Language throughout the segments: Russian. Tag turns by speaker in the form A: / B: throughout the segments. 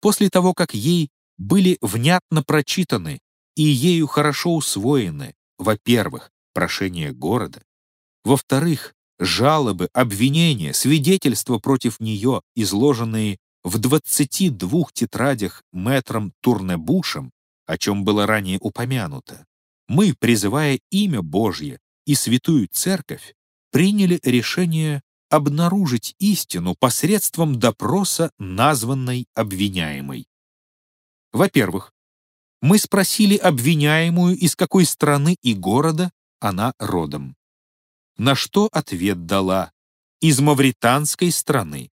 A: после того, как ей были внятно прочитаны и ею хорошо усвоены, во-первых, прошение города, во-вторых, жалобы, обвинения, свидетельства против нее, изложенные в 22 тетрадях мэтром Турнебушем, о чем было ранее упомянуто, мы, призывая имя Божье и Святую Церковь, приняли решение обнаружить истину посредством допроса названной обвиняемой. Во-первых, мы спросили обвиняемую, из какой страны и города она родом. На что ответ дала «из мавританской страны».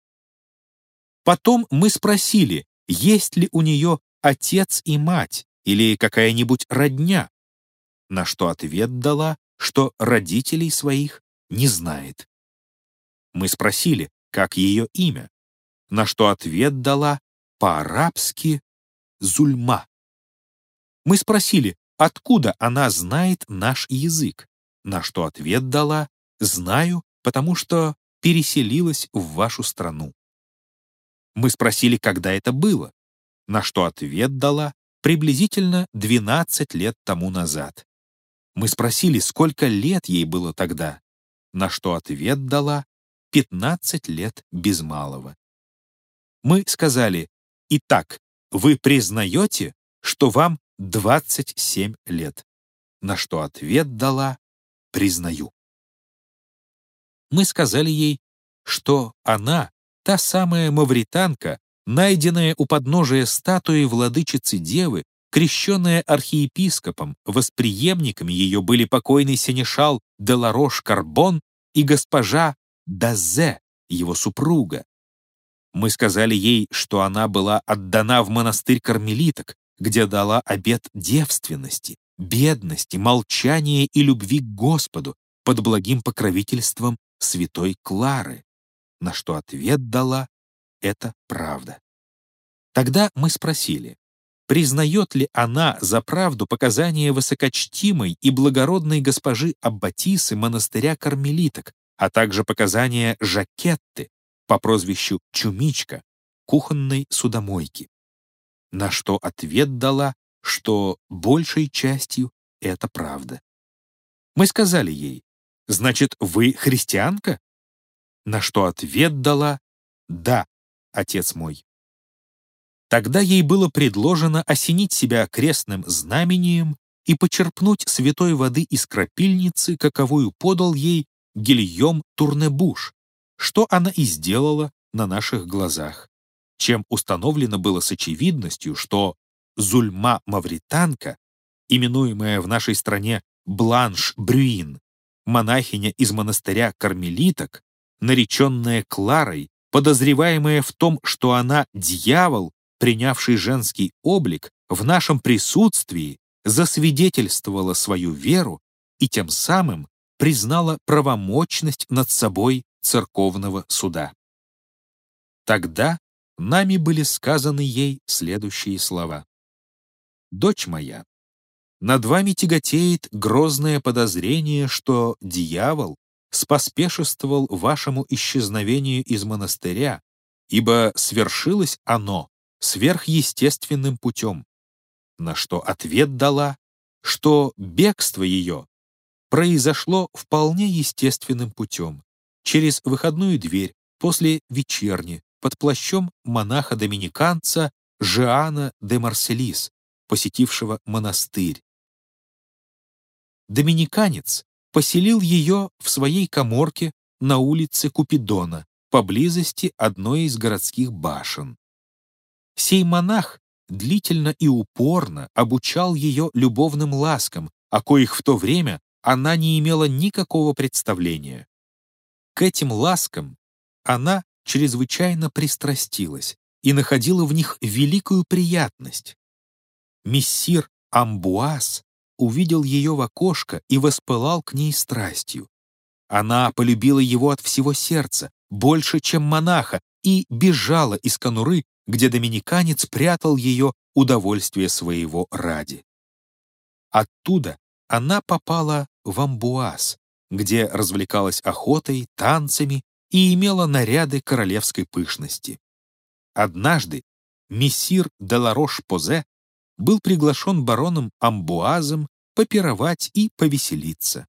A: Потом мы спросили, есть ли у нее отец и мать или какая-нибудь родня, на что ответ дала, что родителей своих не знает. Мы спросили, как ее имя, на что ответ дала по-арабски Зульма. Мы спросили, откуда она знает наш язык, на что ответ дала «Знаю, потому что переселилась в вашу страну». Мы спросили, когда это было, на что ответ дала приблизительно 12 лет тому назад. Мы спросили, сколько лет ей было тогда, на что ответ дала 15 лет без малого. Мы сказали, «Итак, вы признаете, что вам 27 лет?» На что ответ дала, «Признаю». Мы сказали ей, что она та самая мавританка, найденная у подножия статуи владычицы Девы, крещенная архиепископом, восприемниками ее были покойный сенешал Деларош Карбон и госпожа Дазе, его супруга. Мы сказали ей, что она была отдана в монастырь кармелиток, где дала обет девственности, бедности, молчания и любви к Господу под благим покровительством святой Клары на что ответ дала «это правда». Тогда мы спросили, признает ли она за правду показания высокочтимой и благородной госпожи Аббатисы монастыря кармелиток, а также показания Жакетты по прозвищу Чумичка, кухонной судомойки. На что ответ дала, что большей частью это правда. Мы сказали ей, «Значит, вы христианка?» на что ответ дала «Да, отец мой». Тогда ей было предложено осенить себя крестным знамением и почерпнуть святой воды из крапильницы, каковую подал ей Гильем Турнебуш, что она и сделала на наших глазах, чем установлено было с очевидностью, что Зульма-мавританка, именуемая в нашей стране Бланш Брюин, монахиня из монастыря кармелиток, нареченная Кларой, подозреваемая в том, что она дьявол, принявший женский облик, в нашем присутствии засвидетельствовала свою веру и тем самым признала правомочность над собой церковного суда. Тогда нами были сказаны ей следующие слова. «Дочь моя, над вами тяготеет грозное подозрение, что дьявол споспешествовал вашему исчезновению из монастыря, ибо свершилось оно сверхъестественным путем, на что ответ дала, что бегство ее произошло вполне естественным путем, через выходную дверь после вечерни под плащом монаха-доминиканца Жиана де Марселис, посетившего монастырь. Доминиканец поселил ее в своей коморке на улице Купидона, поблизости одной из городских башен. Сей монах длительно и упорно обучал ее любовным ласкам, о коих в то время она не имела никакого представления. К этим ласкам она чрезвычайно пристрастилась и находила в них великую приятность. Мессир Амбуаз увидел ее в окошко и воспылал к ней страстью. Она полюбила его от всего сердца, больше, чем монаха, и бежала из конуры, где доминиканец прятал ее удовольствие своего ради. Оттуда она попала в Амбуаз, где развлекалась охотой, танцами и имела наряды королевской пышности. Однажды мессир де Ларош-Позе был приглашен бароном Амбуазом попировать и повеселиться.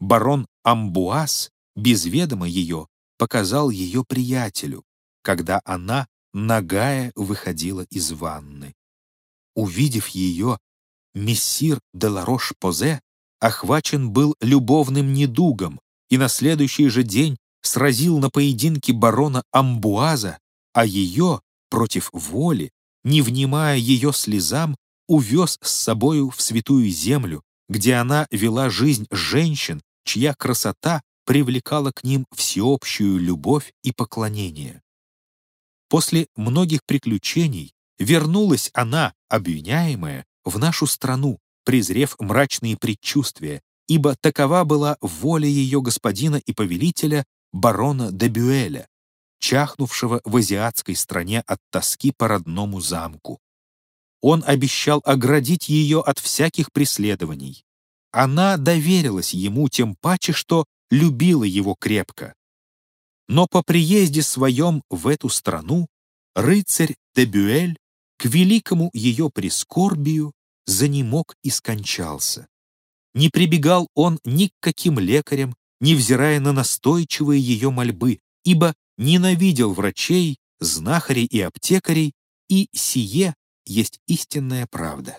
A: Барон Амбуаз, без ведома ее, показал ее приятелю, когда она, нагая, выходила из ванны. Увидев ее, мессир де Ларош-Позе охвачен был любовным недугом и на следующий же день сразил на поединке барона Амбуаза, а ее, против воли, не внимая ее слезам, увез с собою в святую землю, где она вела жизнь женщин, чья красота привлекала к ним всеобщую любовь и поклонение. После многих приключений вернулась она, обвиняемая, в нашу страну, презрев мрачные предчувствия, ибо такова была воля ее господина и повелителя барона де Бюэля, чахнувшего в азиатской стране от тоски по родному замку. Он обещал оградить ее от всяких преследований. Она доверилась ему тем паче, что любила его крепко. Но по приезде своем в эту страну рыцарь де Бюэль к великому ее прискорбию занемог и скончался. Не прибегал он ни к каким лекарям, невзирая на настойчивые ее мольбы, ибо ненавидел врачей, знахарей и аптекарей, и сие есть истинная правда.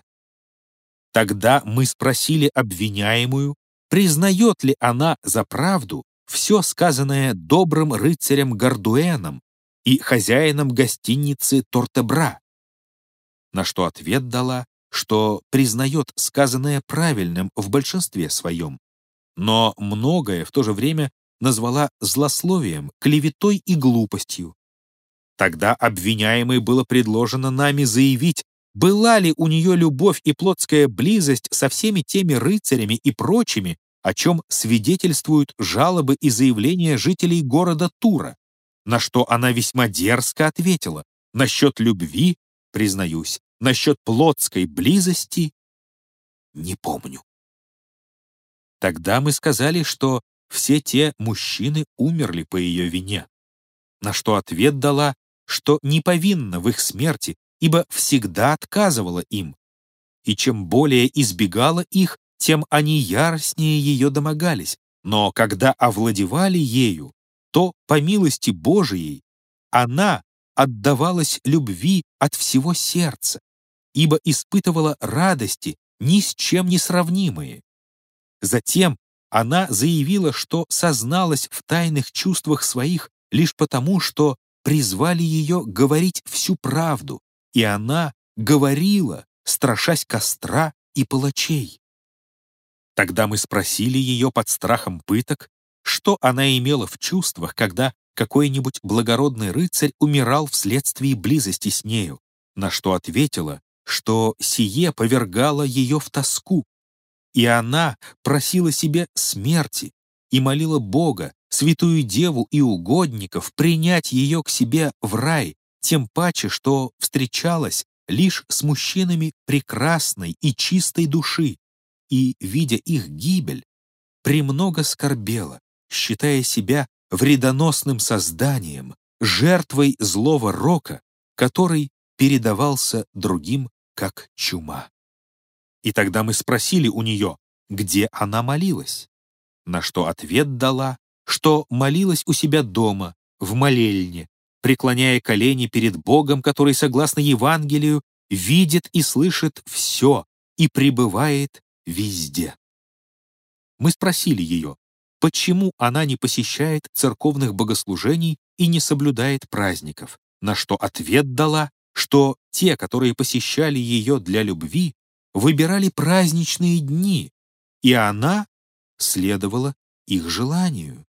A: Тогда мы спросили обвиняемую, признает ли она за правду все сказанное добрым рыцарем Гардуэном и хозяином гостиницы Тортебра, на что ответ дала, что признает сказанное правильным в большинстве своем, но многое в то же время назвала злословием, клеветой и глупостью. Тогда обвиняемой было предложено нами заявить, была ли у нее любовь и плотская близость со всеми теми рыцарями и прочими, о чем свидетельствуют жалобы и заявления жителей города Тура, на что она весьма дерзко ответила, насчет любви, признаюсь, насчет плотской близости не помню. Тогда мы сказали, что все те мужчины умерли по ее вине, на что ответ дала, что не повинна в их смерти, ибо всегда отказывала им, и чем более избегала их, тем они яростнее ее домогались, но когда овладевали ею, то, по милости Божией, она отдавалась любви от всего сердца, ибо испытывала радости ни с чем не сравнимые. Затем она заявила, что созналась в тайных чувствах своих лишь потому, что призвали ее говорить всю правду, и она говорила, страшась костра и палачей. Тогда мы спросили ее под страхом пыток, что она имела в чувствах, когда какой-нибудь благородный рыцарь умирал вследствие близости с нею, на что ответила, что сие повергало ее в тоску, и она просила себе смерти и молила Бога, святую деву и угодников принять ее к себе в рай, тем паче, что встречалась лишь с мужчинами прекрасной и чистой души, и, видя их гибель, премного скорбела, считая себя вредоносным созданием, жертвой злого рока, который передавался другим как чума. И тогда мы спросили у нее, где она молилась, на что ответ дала, что молилась у себя дома, в молельне, преклоняя колени перед Богом, который, согласно Евангелию, видит и слышит все и пребывает везде. Мы спросили ее, почему она не посещает церковных богослужений и не соблюдает праздников, на что ответ дала, что те, которые посещали ее для любви, выбирали праздничные дни, и она следовала их желанию.